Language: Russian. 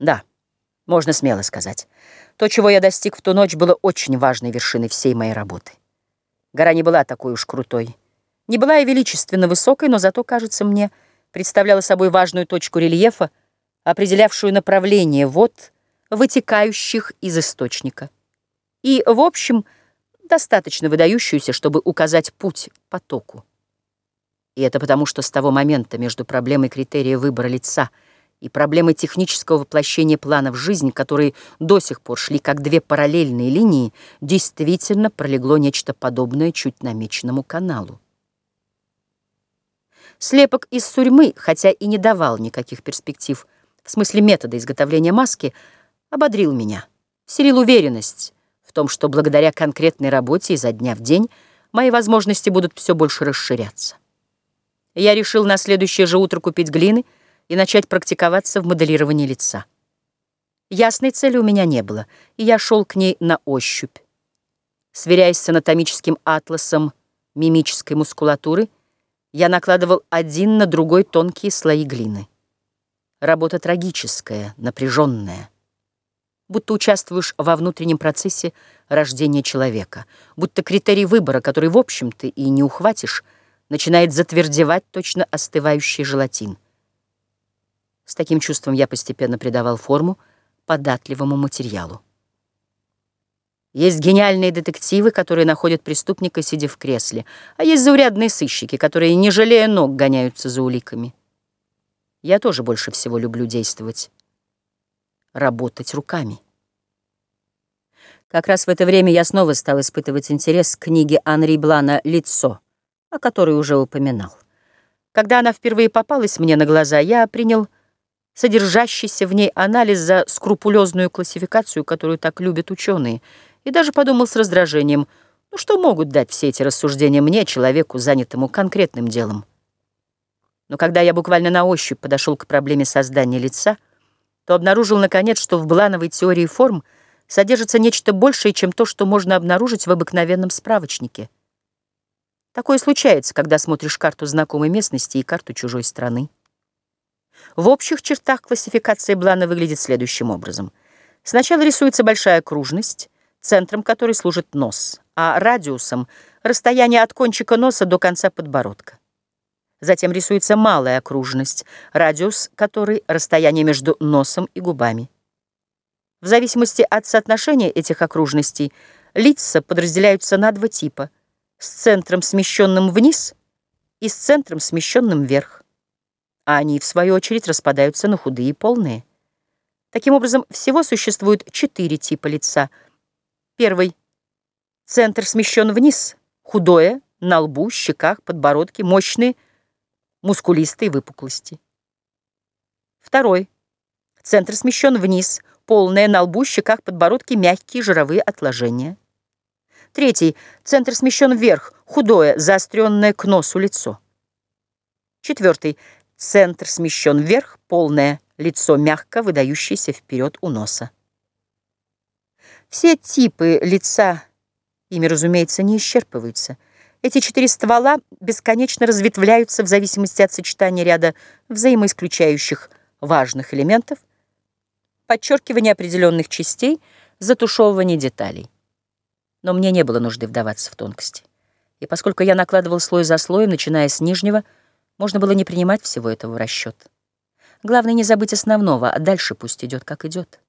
Да, можно смело сказать. То, чего я достиг в ту ночь, было очень важной вершиной всей моей работы. Гора не была такой уж крутой. Не была и величественно высокой, но зато, кажется мне, представляла собой важную точку рельефа, определявшую направление вод, вытекающих из источника. И, в общем, достаточно выдающуюся, чтобы указать путь потоку. И это потому, что с того момента между проблемой критерия выбора лица и проблемой технического воплощения плана в жизнь, которые до сих пор шли как две параллельные линии, действительно пролегло нечто подобное чуть намеченному каналу. Слепок из сурьмы, хотя и не давал никаких перспектив в смысле метода изготовления маски, ободрил меня, вселил уверенность в том, что благодаря конкретной работе изо дня в день мои возможности будут все больше расширяться. Я решил на следующее же утро купить глины и начать практиковаться в моделировании лица. Ясной цели у меня не было, и я шел к ней на ощупь. Сверяясь с анатомическим атласом мимической мускулатуры, я накладывал один на другой тонкие слои глины. Работа трагическая, напряженная. Будто участвуешь во внутреннем процессе рождения человека, будто критерий выбора, который, в общем-то, и не ухватишь, начинает затвердевать точно остывающий желатин. С таким чувством я постепенно придавал форму податливому материалу. Есть гениальные детективы, которые находят преступника, сидя в кресле, а есть заурядные сыщики, которые, не жалея ног, гоняются за уликами. Я тоже больше всего люблю действовать, работать руками. Как раз в это время я снова стал испытывать интерес к книге Анри Блана «Лицо», о которой уже упоминал. Когда она впервые попалась мне на глаза, я принял содержащийся в ней анализ за скрупулезную классификацию, которую так любят ученые, и даже подумал с раздражением, ну что могут дать все эти рассуждения мне, человеку, занятому конкретным делом. Но когда я буквально на ощупь подошел к проблеме создания лица, то обнаружил, наконец, что в блановой теории форм содержится нечто большее, чем то, что можно обнаружить в обыкновенном справочнике — Такое случается, когда смотришь карту знакомой местности и карту чужой страны. В общих чертах классификация Блана выглядит следующим образом. Сначала рисуется большая окружность, центром которой служит нос, а радиусом — расстояние от кончика носа до конца подбородка. Затем рисуется малая окружность, радиус которой — расстояние между носом и губами. В зависимости от соотношения этих окружностей лица подразделяются на два типа — с центром, смещенным вниз, и с центром, смещенным вверх. А они, в свою очередь, распадаются на худые и полные. Таким образом, всего существует четыре типа лица. Первый — центр смещен вниз, худое, на лбу, щеках, подбородке, мощные, мускулистые выпуклости. Второй — центр смещен вниз, полное, на лбу, щеках, подбородке, мягкие жировые отложения. Третий. Центр смещен вверх, худое, заостренное к носу лицо. Четвертый. Центр смещен вверх, полное, лицо мягко, выдающееся вперед у носа. Все типы лица, ими, разумеется, не исчерпываются. Эти четыре ствола бесконечно разветвляются в зависимости от сочетания ряда взаимоисключающих важных элементов, подчеркивания определенных частей, затушевывания деталей. Но мне не было нужды вдаваться в тонкости. И поскольку я накладывал слой за слоем, начиная с нижнего, можно было не принимать всего этого в расчет. Главное не забыть основного, а дальше пусть идет, как идет.